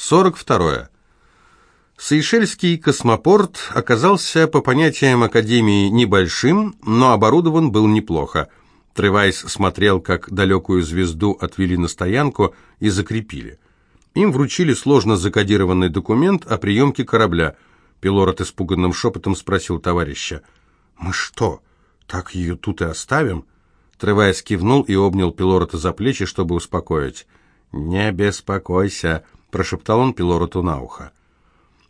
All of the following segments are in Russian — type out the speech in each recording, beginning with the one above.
42. Сейшельский космопорт оказался по понятиям Академии небольшим, но оборудован был неплохо. Тревайс смотрел, как далекую звезду отвели на стоянку и закрепили. Им вручили сложно закодированный документ о приемке корабля. Пилород испуганным шепотом спросил товарища. «Мы что, так ее тут и оставим?» Тревайс кивнул и обнял Пилорота за плечи, чтобы успокоить. «Не беспокойся», — прошептал он Пелорату на ухо.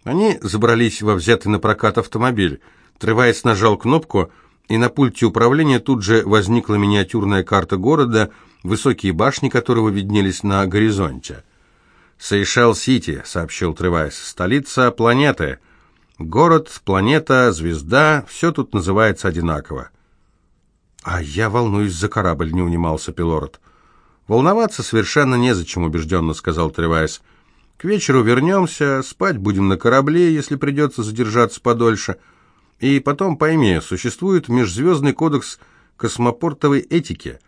Они забрались во взятый на прокат автомобиль. Тревайс нажал кнопку, и на пульте управления тут же возникла миниатюрная карта города, высокие башни которого виднелись на горизонте. «Сейшел-Сити», — сообщил Тревайс, — «столица планеты. Город, планета, звезда — все тут называется одинаково». «А я волнуюсь за корабль», — не унимался Пилород. «Волноваться совершенно незачем», — убежденно сказал Тревайс. К вечеру вернемся, спать будем на корабле, если придется задержаться подольше. И потом пойми, существует межзвездный кодекс космопортовой этики,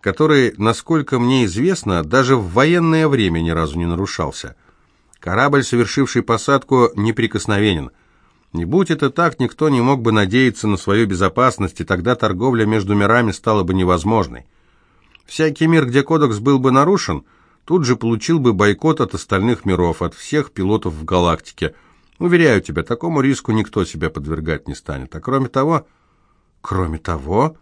который, насколько мне известно, даже в военное время ни разу не нарушался. Корабль, совершивший посадку, неприкосновенен. Не будь это так, никто не мог бы надеяться на свою безопасность, и тогда торговля между мирами стала бы невозможной. Всякий мир, где кодекс был бы нарушен – тут же получил бы бойкот от остальных миров, от всех пилотов в галактике. Уверяю тебя, такому риску никто себя подвергать не станет. А кроме того... Кроме того...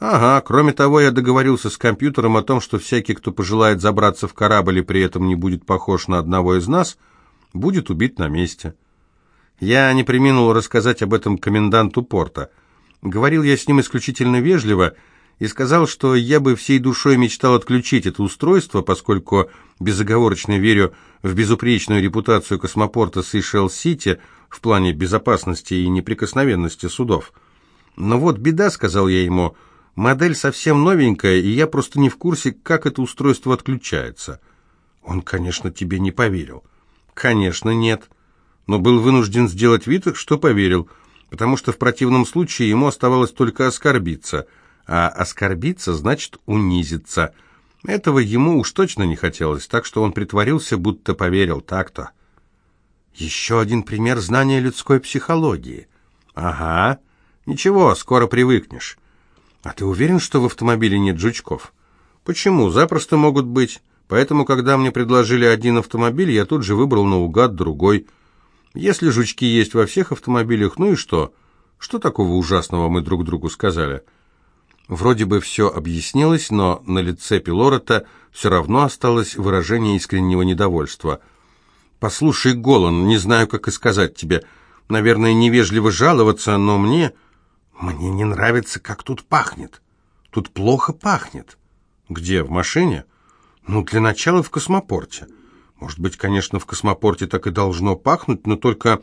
Ага, кроме того, я договорился с компьютером о том, что всякий, кто пожелает забраться в корабль и при этом не будет похож на одного из нас, будет убит на месте. Я не приминул рассказать об этом коменданту порта. Говорил я с ним исключительно вежливо, и сказал, что я бы всей душой мечтал отключить это устройство, поскольку безоговорочно верю в безупречную репутацию космопорта Сейшел-Сити в плане безопасности и неприкосновенности судов. Но вот беда, сказал я ему, модель совсем новенькая, и я просто не в курсе, как это устройство отключается. Он, конечно, тебе не поверил. Конечно, нет. Но был вынужден сделать вид, что поверил, потому что в противном случае ему оставалось только оскорбиться – а оскорбиться значит унизиться. Этого ему уж точно не хотелось, так что он притворился, будто поверил так-то. Еще один пример знания людской психологии. Ага. Ничего, скоро привыкнешь. А ты уверен, что в автомобиле нет жучков? Почему? Запросто могут быть. Поэтому, когда мне предложили один автомобиль, я тут же выбрал наугад другой. Если жучки есть во всех автомобилях, ну и что? Что такого ужасного мы друг другу сказали?» Вроде бы все объяснилось, но на лице Пилорота все равно осталось выражение искреннего недовольства. «Послушай, Голан, не знаю, как и сказать тебе. Наверное, невежливо жаловаться, но мне... Мне не нравится, как тут пахнет. Тут плохо пахнет». «Где, в машине?» «Ну, для начала в космопорте. Может быть, конечно, в космопорте так и должно пахнуть, но только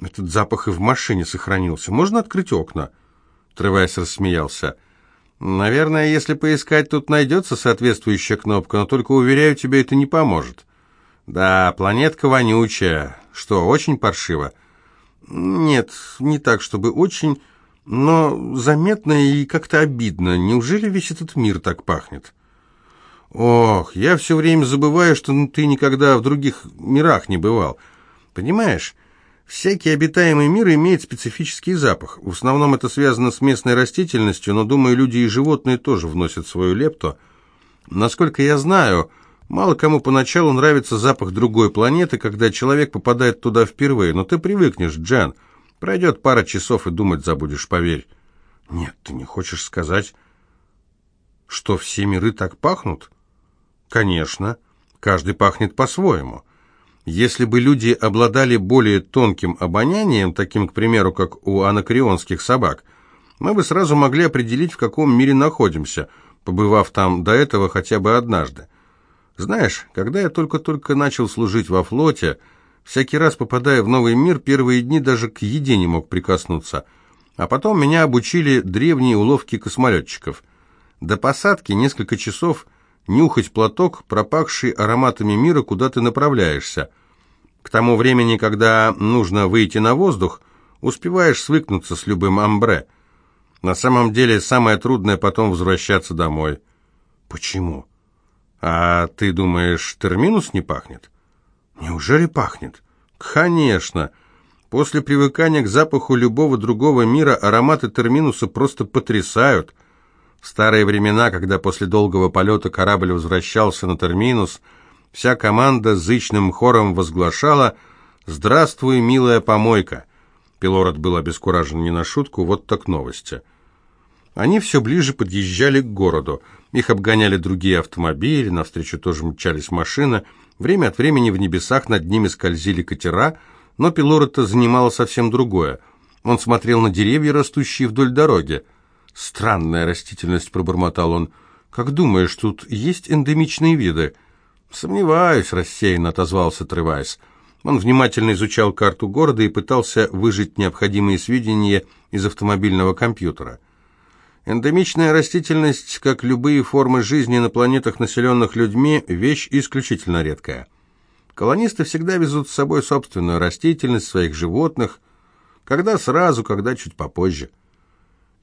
этот запах и в машине сохранился. Можно открыть окна?» Тревайс рассмеялся. Наверное, если поискать, тут найдется соответствующая кнопка, но только, уверяю тебя, это не поможет. Да, планетка вонючая. Что, очень паршиво? Нет, не так, чтобы очень, но заметно и как-то обидно. Неужели весь этот мир так пахнет? Ох, я все время забываю, что ты никогда в других мирах не бывал. Понимаешь, Всякий обитаемый мир имеет специфический запах. В основном это связано с местной растительностью, но, думаю, люди и животные тоже вносят свою лепту. Насколько я знаю, мало кому поначалу нравится запах другой планеты, когда человек попадает туда впервые, но ты привыкнешь, Джан. Пройдет пара часов и думать забудешь, поверь. Нет, ты не хочешь сказать, что все миры так пахнут? Конечно, каждый пахнет по-своему. Если бы люди обладали более тонким обонянием, таким, к примеру, как у анакреонских собак, мы бы сразу могли определить, в каком мире находимся, побывав там до этого хотя бы однажды. Знаешь, когда я только-только начал служить во флоте, всякий раз попадая в новый мир, первые дни даже к еде не мог прикоснуться. А потом меня обучили древние уловки космолетчиков. До посадки несколько часов нюхать платок, пропахший ароматами мира, куда ты направляешься. К тому времени, когда нужно выйти на воздух, успеваешь свыкнуться с любым амбре. На самом деле, самое трудное потом возвращаться домой. Почему? А ты думаешь, терминус не пахнет? Неужели пахнет? Конечно. После привыкания к запаху любого другого мира ароматы терминуса просто потрясают. В старые времена, когда после долгого полета корабль возвращался на терминус, вся команда зычным хором возглашала «Здравствуй, милая помойка!» Пилород был обескуражен не на шутку, вот так новости. Они все ближе подъезжали к городу. Их обгоняли другие автомобили, навстречу тоже мчались машины. Время от времени в небесах над ними скользили катера — но Пилорота занимало совсем другое. Он смотрел на деревья, растущие вдоль дороги. «Странная растительность», — пробормотал он. «Как думаешь, тут есть эндемичные виды?» «Сомневаюсь», — рассеянно отозвался Тревайс. Он внимательно изучал карту города и пытался выжать необходимые сведения из автомобильного компьютера. Эндемичная растительность, как любые формы жизни на планетах, населенных людьми, вещь исключительно редкая. Колонисты всегда везут с собой собственную растительность своих животных, когда сразу, когда чуть попозже.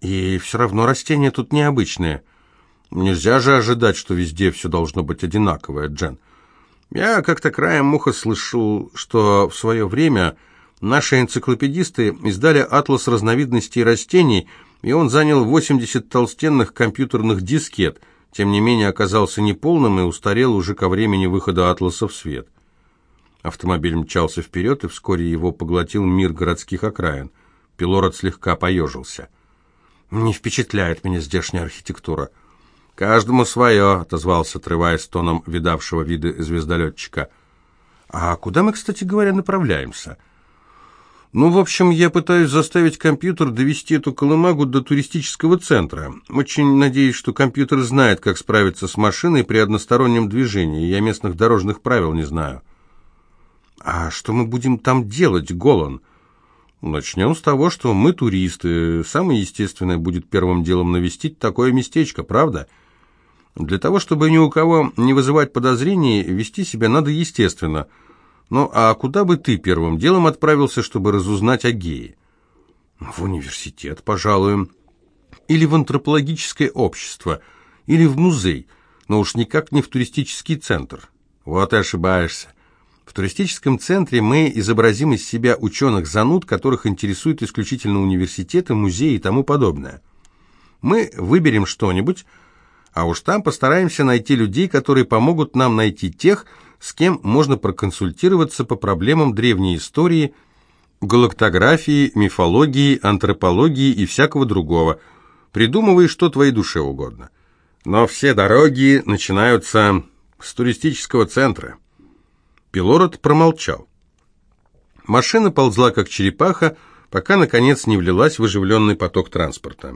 И все равно растения тут необычные. Нельзя же ожидать, что везде все должно быть одинаковое, Джен. Я как-то краем муха слышал, что в свое время наши энциклопедисты издали атлас разновидностей растений, и он занял 80 толстенных компьютерных дискет, тем не менее оказался неполным и устарел уже ко времени выхода атласа в свет. Автомобиль мчался вперед, и вскоре его поглотил мир городских окраин. Пилород слегка поежился. «Не впечатляет меня здешняя архитектура». «Каждому свое», — отозвался, отрываясь тоном видавшего виды звездолетчика. «А куда мы, кстати говоря, направляемся?» «Ну, в общем, я пытаюсь заставить компьютер довести эту колымагу до туристического центра. Очень надеюсь, что компьютер знает, как справиться с машиной при одностороннем движении. Я местных дорожных правил не знаю». «А что мы будем там делать, Голан?» «Начнем с того, что мы туристы. Самое естественное будет первым делом навестить такое местечко, правда?» Для того, чтобы ни у кого не вызывать подозрений, вести себя надо естественно. Ну, а куда бы ты первым делом отправился, чтобы разузнать о гее? В университет, пожалуй. Или в антропологическое общество. Или в музей. Но уж никак не в туристический центр. Вот и ошибаешься. В туристическом центре мы изобразим из себя ученых-зануд, которых интересуют исключительно университеты, музеи и тому подобное. Мы выберем что-нибудь, а уж там постараемся найти людей, которые помогут нам найти тех, с кем можно проконсультироваться по проблемам древней истории, галактографии, мифологии, антропологии и всякого другого. Придумывай, что твоей душе угодно. Но все дороги начинаются с туристического центра. Пилород промолчал. Машина ползла, как черепаха, пока, наконец, не влилась в оживленный поток транспорта.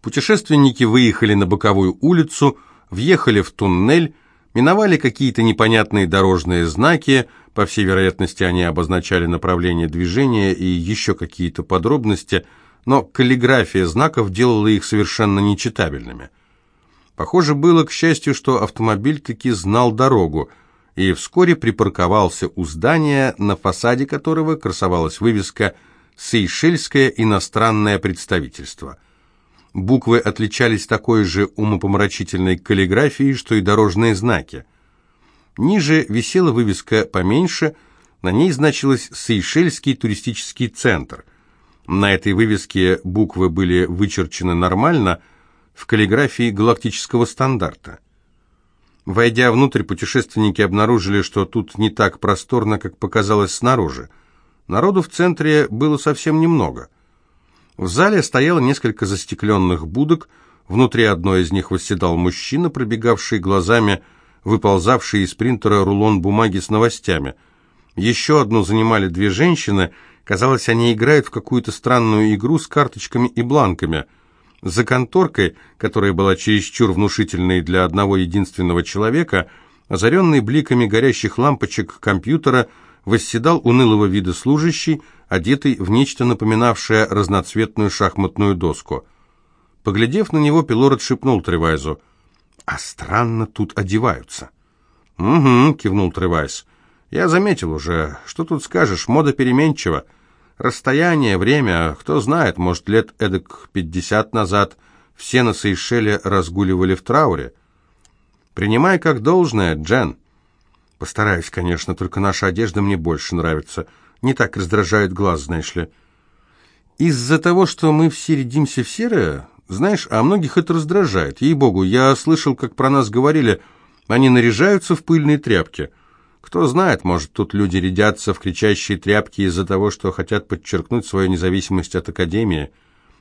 Путешественники выехали на боковую улицу, въехали в туннель, миновали какие-то непонятные дорожные знаки, по всей вероятности они обозначали направление движения и еще какие-то подробности, но каллиграфия знаков делала их совершенно нечитабельными. Похоже было, к счастью, что автомобиль таки знал дорогу – и вскоре припарковался у здания, на фасаде которого красовалась вывеска «Сейшельское иностранное представительство». Буквы отличались такой же умопомрачительной каллиграфией, что и дорожные знаки. Ниже висела вывеска поменьше, на ней значилось «Сейшельский туристический центр». На этой вывеске буквы были вычерчены нормально, в каллиграфии галактического стандарта. Войдя внутрь, путешественники обнаружили, что тут не так просторно, как показалось снаружи. Народу в центре было совсем немного. В зале стояло несколько застекленных будок, внутри одной из них восседал мужчина, пробегавший глазами выползавший из принтера рулон бумаги с новостями. Еще одну занимали две женщины, казалось, они играют в какую-то странную игру с карточками и бланками – за конторкой, которая была чересчур внушительной для одного единственного человека, озаренный бликами горящих лампочек компьютера, восседал унылого вида служащий, одетый в нечто напоминавшее разноцветную шахматную доску. Поглядев на него, Пилород шепнул Тревайзу, «А странно тут одеваются». «Угу», — кивнул Тревайз. «Я заметил уже. Что тут скажешь, мода переменчива. Расстояние, время, кто знает, может, лет эдак пятьдесят назад все на Сейшеле разгуливали в трауре. Принимай как должное, Джен. Постараюсь, конечно, только наша одежда мне больше нравится. Не так раздражает глаз, знаешь ли. Из-за того, что мы все рядимся в серое, знаешь, а многих это раздражает. Ей-богу, я слышал, как про нас говорили, они наряжаются в пыльные тряпки. Кто знает, может, тут люди рядятся в кричащие тряпки из-за того, что хотят подчеркнуть свою независимость от Академии.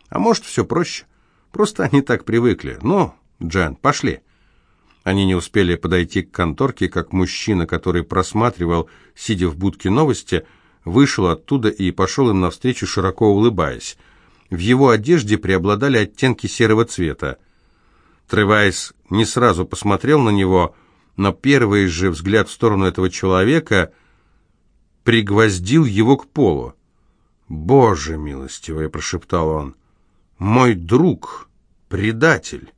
А может, все проще. Просто они так привыкли. Ну, Джен, пошли. Они не успели подойти к конторке, как мужчина, который просматривал, сидя в будке новости, вышел оттуда и пошел им навстречу, широко улыбаясь. В его одежде преобладали оттенки серого цвета. Тревайс не сразу посмотрел на него, но первый же взгляд в сторону этого человека пригвоздил его к полу. «Боже милостивый!» — прошептал он. «Мой друг, предатель!»